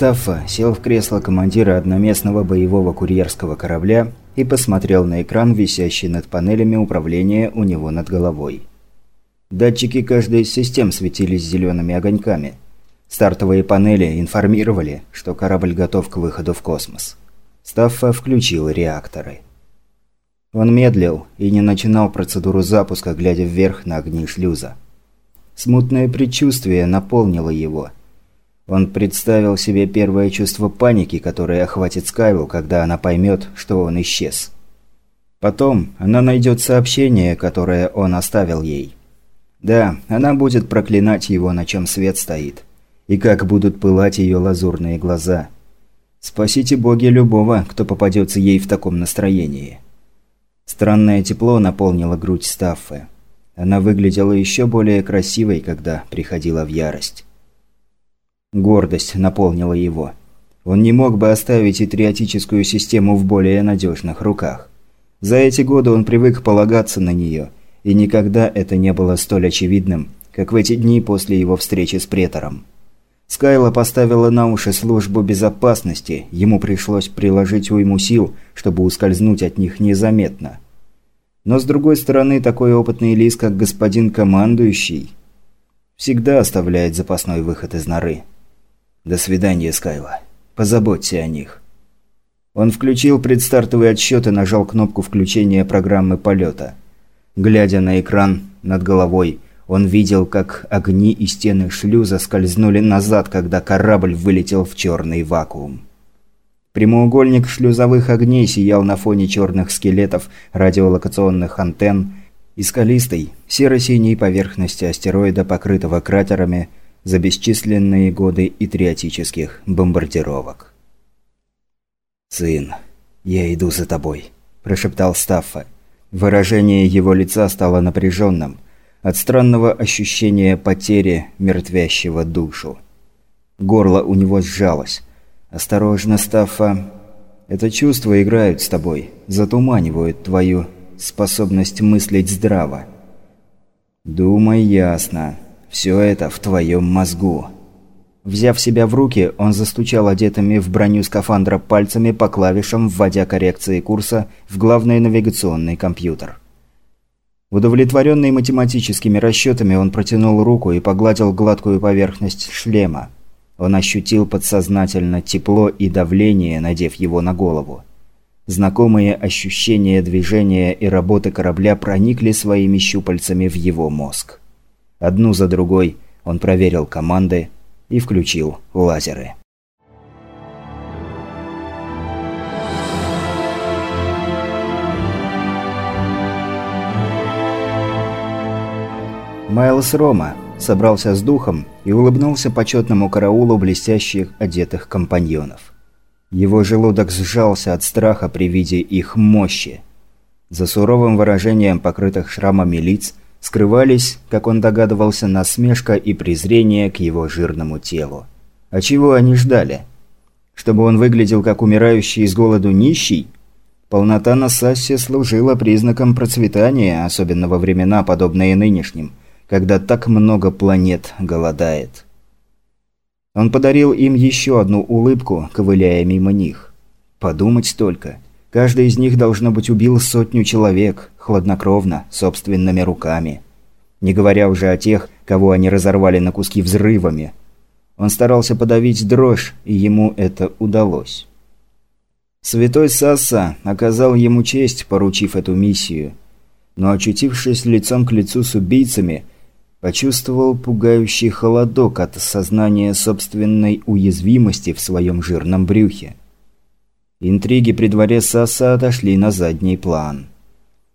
Стаффа сел в кресло командира одноместного боевого курьерского корабля и посмотрел на экран, висящий над панелями управления у него над головой. Датчики каждой из систем светились зелеными огоньками. Стартовые панели информировали, что корабль готов к выходу в космос. Стаффа включил реакторы. Он медлил и не начинал процедуру запуска, глядя вверх на огни шлюза. Смутное предчувствие наполнило его. Он представил себе первое чувство паники, которое охватит Скайлу, когда она поймет, что он исчез. Потом она найдет сообщение, которое он оставил ей. Да, она будет проклинать его, на чем свет стоит. И как будут пылать ее лазурные глаза. Спасите боги любого, кто попадется ей в таком настроении. Странное тепло наполнило грудь Стаффы. Она выглядела еще более красивой, когда приходила в ярость. Гордость наполнила его. Он не мог бы оставить итриотическую систему в более надежных руках. За эти годы он привык полагаться на нее, и никогда это не было столь очевидным, как в эти дни после его встречи с претором. Скайла поставила на уши службу безопасности, ему пришлось приложить уйму сил, чтобы ускользнуть от них незаметно. Но с другой стороны, такой опытный лис, как господин командующий, всегда оставляет запасной выход из норы. «До свидания, Скайла. Позаботься о них». Он включил предстартовый отсчет и нажал кнопку включения программы полета. Глядя на экран над головой, он видел, как огни и стены шлюза скользнули назад, когда корабль вылетел в черный вакуум. Прямоугольник шлюзовых огней сиял на фоне черных скелетов радиолокационных антенн и скалистой, серо-синей поверхности астероида, покрытого кратерами за бесчисленные годы итриотических бомбардировок. «Сын, я иду за тобой», – прошептал Стаффа. Выражение его лица стало напряженным – от странного ощущения потери мертвящего душу. Горло у него сжалось. «Осторожно, Стаффа. Это чувства играют с тобой, затуманивают твою способность мыслить здраво. Думай ясно. Все это в твоем мозгу». Взяв себя в руки, он застучал одетыми в броню скафандра пальцами по клавишам, вводя коррекции курса в главный навигационный компьютер. Удовлетворенный математическими расчетами, он протянул руку и погладил гладкую поверхность шлема. Он ощутил подсознательно тепло и давление, надев его на голову. Знакомые ощущения движения и работы корабля проникли своими щупальцами в его мозг. Одну за другой он проверил команды и включил лазеры. Майлз Рома собрался с духом и улыбнулся почетному караулу блестящих одетых компаньонов. Его желудок сжался от страха при виде их мощи. За суровым выражением покрытых шрамами лиц скрывались, как он догадывался, насмешка и презрение к его жирному телу. А чего они ждали? Чтобы он выглядел как умирающий из голоду нищий? Полнота на Сассе служила признаком процветания, особенно во времена, подобные нынешним – когда так много планет голодает. Он подарил им еще одну улыбку, ковыляя мимо них. Подумать только. Каждый из них, должно быть, убил сотню человек, хладнокровно, собственными руками. Не говоря уже о тех, кого они разорвали на куски взрывами. Он старался подавить дрожь, и ему это удалось. Святой Сасса оказал ему честь, поручив эту миссию. Но очутившись лицом к лицу с убийцами, Почувствовал пугающий холодок от осознания собственной уязвимости в своем жирном брюхе. Интриги при дворе Саса отошли на задний план.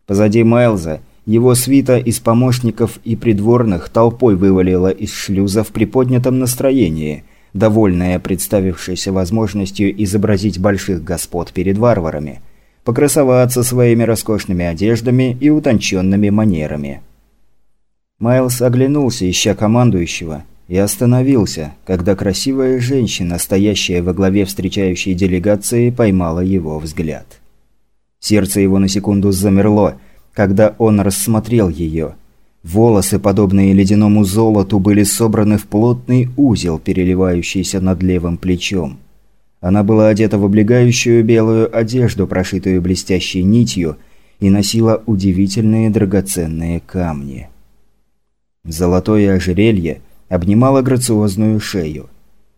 Позади Майлза его свита из помощников и придворных толпой вывалила из шлюза в приподнятом настроении, довольная представившейся возможностью изобразить больших господ перед варварами, покрасоваться своими роскошными одеждами и утонченными манерами. Майлз оглянулся, ища командующего, и остановился, когда красивая женщина, стоящая во главе встречающей делегации, поймала его взгляд. Сердце его на секунду замерло, когда он рассмотрел ее. Волосы, подобные ледяному золоту, были собраны в плотный узел, переливающийся над левым плечом. Она была одета в облегающую белую одежду, прошитую блестящей нитью, и носила удивительные драгоценные камни. Золотое ожерелье обнимало грациозную шею.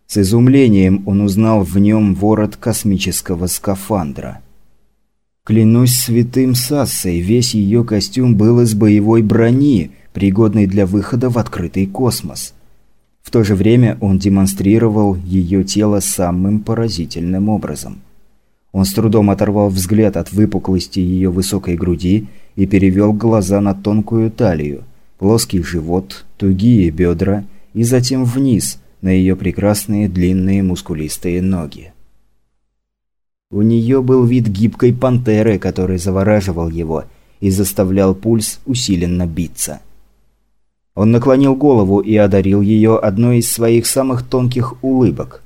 С изумлением он узнал в нем ворот космического скафандра. Клянусь святым Сассой, весь ее костюм был из боевой брони, пригодной для выхода в открытый космос. В то же время он демонстрировал ее тело самым поразительным образом. Он с трудом оторвал взгляд от выпуклости ее высокой груди и перевел глаза на тонкую талию, плоский живот, тугие бедра и затем вниз, на ее прекрасные длинные мускулистые ноги. У нее был вид гибкой пантеры, который завораживал его и заставлял пульс усиленно биться. Он наклонил голову и одарил ее одной из своих самых тонких улыбок.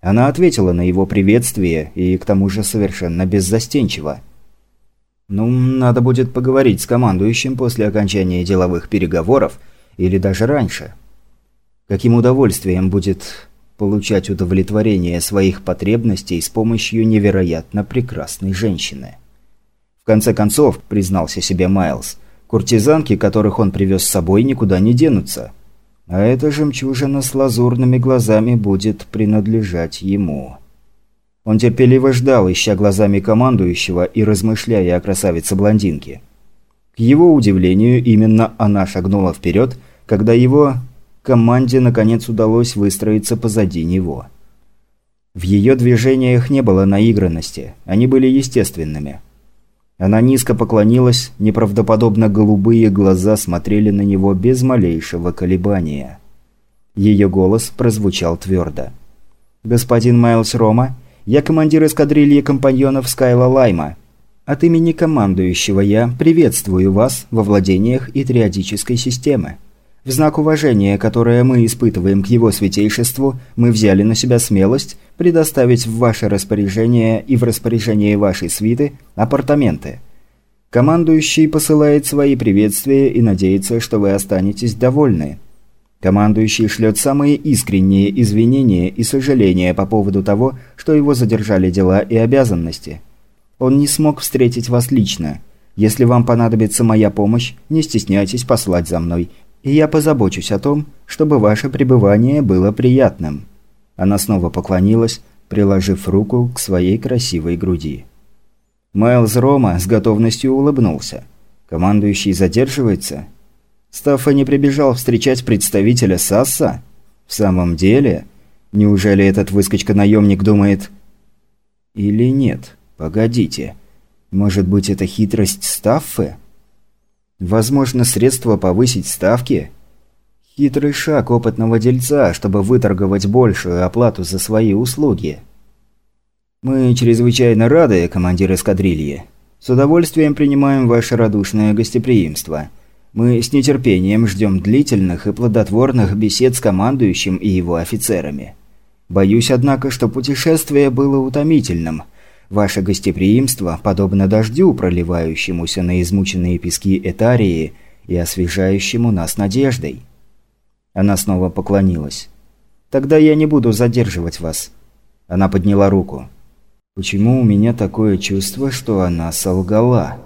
Она ответила на его приветствие и к тому же совершенно беззастенчиво. «Ну, надо будет поговорить с командующим после окончания деловых переговоров или даже раньше. Каким удовольствием будет получать удовлетворение своих потребностей с помощью невероятно прекрасной женщины?» В конце концов, признался себе Майлз, Куртизанки, которых он привез с собой, никуда не денутся. А эта жемчужина с лазурными глазами будет принадлежать ему. Он терпеливо ждал, ища глазами командующего и размышляя о красавице-блондинке. К его удивлению, именно она шагнула вперед, когда его команде наконец удалось выстроиться позади него. В ее движениях не было наигранности, они были естественными – она низко поклонилась, неправдоподобно голубые глаза смотрели на него без малейшего колебания. Ее голос прозвучал твердо. «Господин Майлз Рома, я командир эскадрильи компаньонов Скайла Лайма. От имени командующего я приветствую вас во владениях Итриадической системы. В знак уважения, которое мы испытываем к его святейшеству, мы взяли на себя смелость предоставить в ваше распоряжение и в распоряжение вашей свиты апартаменты. Командующий посылает свои приветствия и надеется, что вы останетесь довольны. Командующий шлет самые искренние извинения и сожаления по поводу того, что его задержали дела и обязанности. Он не смог встретить вас лично. Если вам понадобится моя помощь, не стесняйтесь послать за мной, и я позабочусь о том, чтобы ваше пребывание было приятным». Она снова поклонилась, приложив руку к своей красивой груди. Майлз Рома с готовностью улыбнулся. Командующий задерживается? Стаффа не прибежал встречать представителя САСа? В самом деле? Неужели этот выскочка-наемник думает... Или нет? Погодите. Может быть, это хитрость Стаффы? Возможно, средство повысить ставки? Хитрый шаг опытного дельца, чтобы выторговать большую оплату за свои услуги. Мы чрезвычайно рады, командир эскадрильи. С удовольствием принимаем ваше радушное гостеприимство. Мы с нетерпением ждем длительных и плодотворных бесед с командующим и его офицерами. Боюсь, однако, что путешествие было утомительным – Ваше гостеприимство подобно дождю, проливающемуся на измученные пески Этарии и освежающему нас надеждой». Она снова поклонилась. «Тогда я не буду задерживать вас». Она подняла руку. «Почему у меня такое чувство, что она солгала?»